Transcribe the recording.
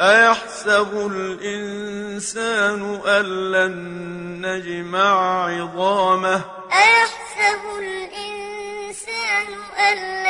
أَيَحْسَبُ الْإِنسَانُ أَلَّن نَّجْمَعَ عِظَامَهُ؟ أَيَحْسَبُ الْإِنسَانُ أَلَّن